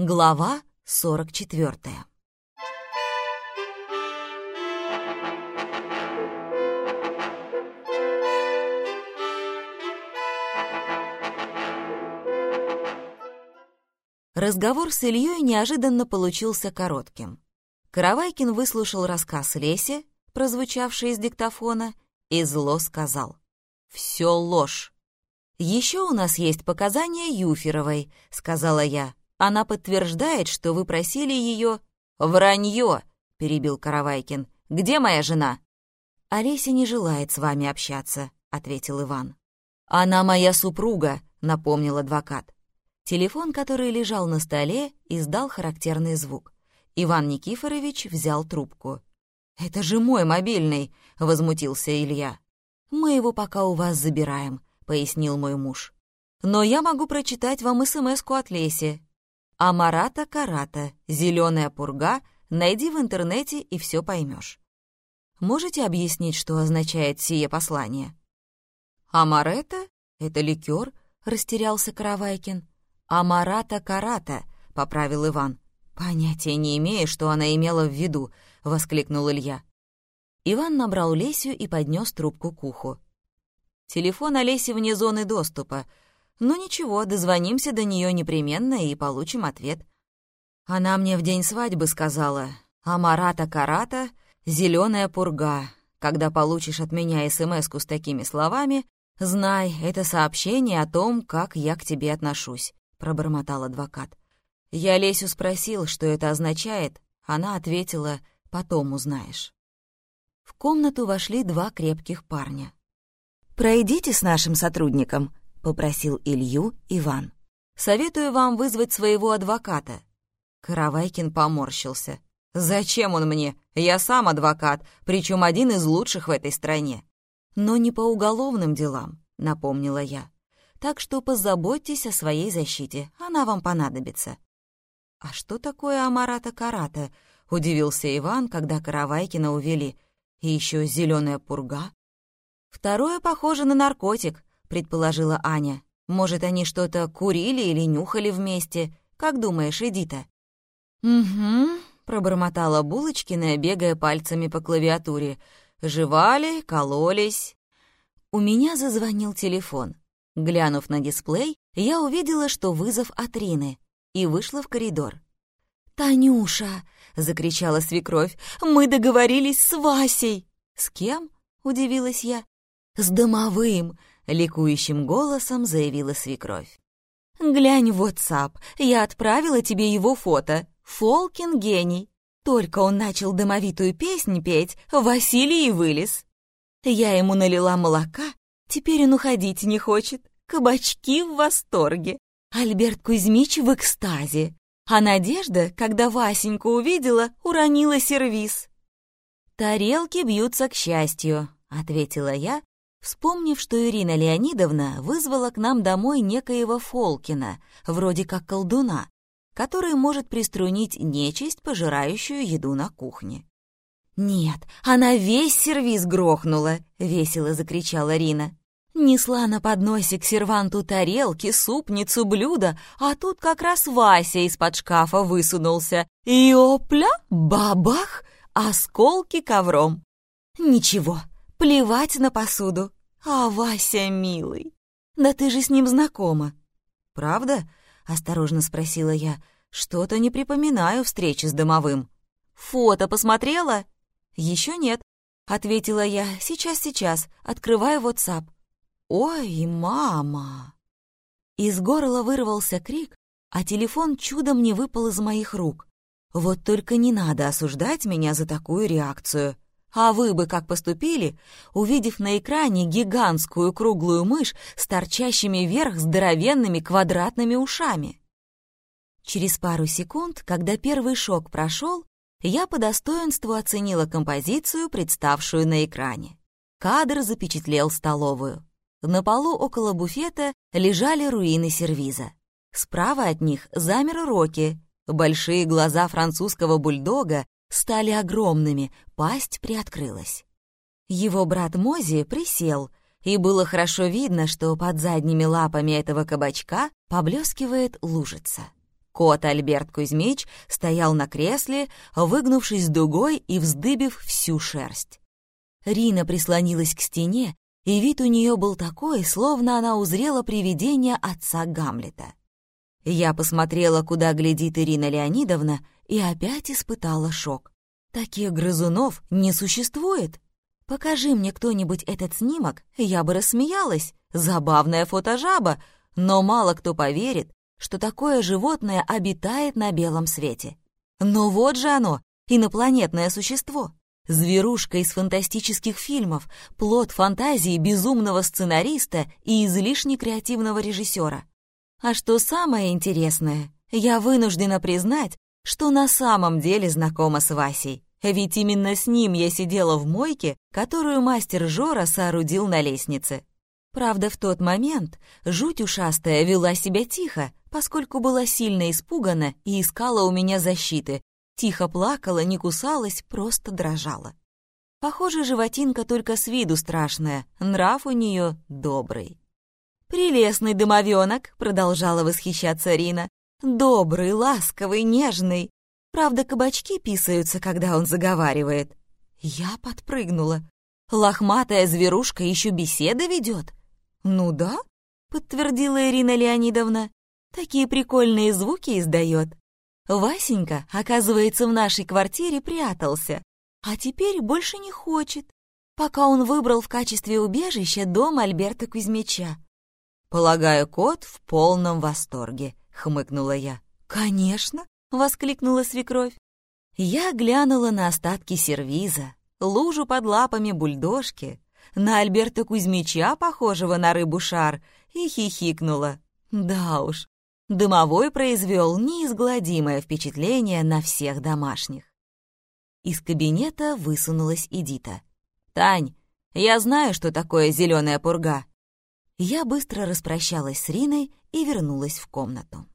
Глава 44 Разговор с Ильей неожиданно получился коротким. Каравайкин выслушал рассказ Леси, прозвучавший из диктофона, и зло сказал. «Все ложь. «Еще у нас есть показания Юферовой», — сказала я. «Она подтверждает, что вы просили ее...» «Вранье!» — перебил Каравайкин. «Где моя жена?» «Олеся не желает с вами общаться», — ответил Иван. «Она моя супруга», — напомнил адвокат. Телефон, который лежал на столе, издал характерный звук. Иван Никифорович взял трубку. «Это же мой мобильный!» — возмутился Илья. «Мы его пока у вас забираем», пояснил мой муж. «Но я могу прочитать вам СМС-ку от Леси. Амарата Карата, зеленая пурга, найди в интернете и все поймешь. Можете объяснить, что означает сие послание?» «Амарета? Это ликер?» — растерялся Каравайкин. «Амарата Карата», — поправил Иван. «Понятия не имею, что она имела в виду», — воскликнул Илья. Иван набрал Лесю и поднес трубку к уху. Телефон Олеси вне зоны доступа. Ну ничего, дозвонимся до нее непременно и получим ответ. Она мне в день свадьбы сказала, «Амарата Карата, зеленая пурга. Когда получишь от меня смс с такими словами, знай, это сообщение о том, как я к тебе отношусь», — пробормотал адвокат. Я Лесю спросил, что это означает. Она ответила, «Потом узнаешь». В комнату вошли два крепких парня. «Пройдите с нашим сотрудником», — попросил Илью Иван. «Советую вам вызвать своего адвоката». Каравайкин поморщился. «Зачем он мне? Я сам адвокат, причем один из лучших в этой стране». «Но не по уголовным делам», — напомнила я. «Так что позаботьтесь о своей защите, она вам понадобится». «А что такое Амарата Карата?» — удивился Иван, когда Каравайкина увели. «И еще зеленая пурга». «Второе похоже на наркотик», — предположила Аня. «Может, они что-то курили или нюхали вместе? Как думаешь, Эдита?» «Угу», — пробормотала Булочкина, бегая пальцами по клавиатуре. «Жевали, кололись». У меня зазвонил телефон. Глянув на дисплей, я увидела, что вызов от Рины, и вышла в коридор. «Танюша!» — закричала свекровь. «Мы договорились с Васей!» «С кем?» — удивилась я. «С домовым!» — ликующим голосом заявила свекровь. «Глянь в WhatsApp, я отправила тебе его фото. Фолкин гений. Только он начал домовитую песнь петь, Василий вылез. Я ему налила молока, теперь он уходить не хочет. Кабачки в восторге. Альберт Кузьмич в экстазе. А Надежда, когда Васеньку увидела, уронила сервиз. «Тарелки бьются к счастью», — ответила я, Вспомнив, что Ирина Леонидовна вызвала к нам домой некоего Фолкина, вроде как колдуна, который может приструнить нечисть, пожирающую еду на кухне. «Нет, она весь сервиз грохнула!» — весело закричала Рина. Несла на подносе к серванту тарелки, супницу, блюда, а тут как раз Вася из-под шкафа высунулся. И опля, бабах, осколки ковром. Ничего, Плевать на посуду. А Вася, милый, да ты же с ним знакома. Правда? Осторожно спросила я. Что-то не припоминаю встречи с домовым. Фото посмотрела? Еще нет, ответила я. Сейчас, сейчас. Открываю WhatsApp. Ой, мама. Из горла вырвался крик, а телефон чудом не выпал из моих рук. Вот только не надо осуждать меня за такую реакцию. А вы бы как поступили, увидев на экране гигантскую круглую мышь с торчащими вверх здоровенными квадратными ушами? Через пару секунд, когда первый шок прошел, я по достоинству оценила композицию, представшую на экране. Кадр запечатлел столовую. На полу около буфета лежали руины сервиза. Справа от них замер Рокки. Большие глаза французского бульдога стали огромными, пасть приоткрылась. Его брат Мози присел, и было хорошо видно, что под задними лапами этого кабачка поблескивает лужица. Кот Альберт Кузьмич стоял на кресле, выгнувшись дугой и вздыбив всю шерсть. Рина прислонилась к стене, и вид у нее был такой, словно она узрела привидение отца Гамлета. Я посмотрела, куда глядит Ирина Леонидовна, и опять испытала шок. Таких грызунов не существует. Покажи мне кто-нибудь этот снимок, я бы рассмеялась. Забавная фотожаба, но мало кто поверит, что такое животное обитает на белом свете. Но вот же оно, инопланетное существо. Зверушка из фантастических фильмов, плод фантазии безумного сценариста и излишне креативного режиссера. А что самое интересное, я вынуждена признать, что на самом деле знакома с Васей. Ведь именно с ним я сидела в мойке, которую мастер Жора соорудил на лестнице. Правда, в тот момент жуть ушастая вела себя тихо, поскольку была сильно испугана и искала у меня защиты. Тихо плакала, не кусалась, просто дрожала. Похоже, животинка только с виду страшная, нрав у нее добрый. «Прелестный домовенок», — продолжала восхищаться Рина. «Добрый, ласковый, нежный. Правда, кабачки писаются, когда он заговаривает». Я подпрыгнула. «Лохматая зверушка еще беседы ведет?» «Ну да», — подтвердила Ирина Леонидовна. «Такие прикольные звуки издает. Васенька, оказывается, в нашей квартире прятался, а теперь больше не хочет, пока он выбрал в качестве убежища дом Альберта Кузьмича. «Полагаю, кот в полном восторге», — хмыкнула я. «Конечно», — воскликнула свекровь. Я глянула на остатки сервиза, лужу под лапами бульдожки, на Альберта Кузьмича, похожего на рыбу-шар, и хихикнула. Да уж, дымовой произвел неизгладимое впечатление на всех домашних. Из кабинета высунулась Эдита. «Тань, я знаю, что такое зеленая пурга. Я быстро распрощалась с Риной и вернулась в комнату.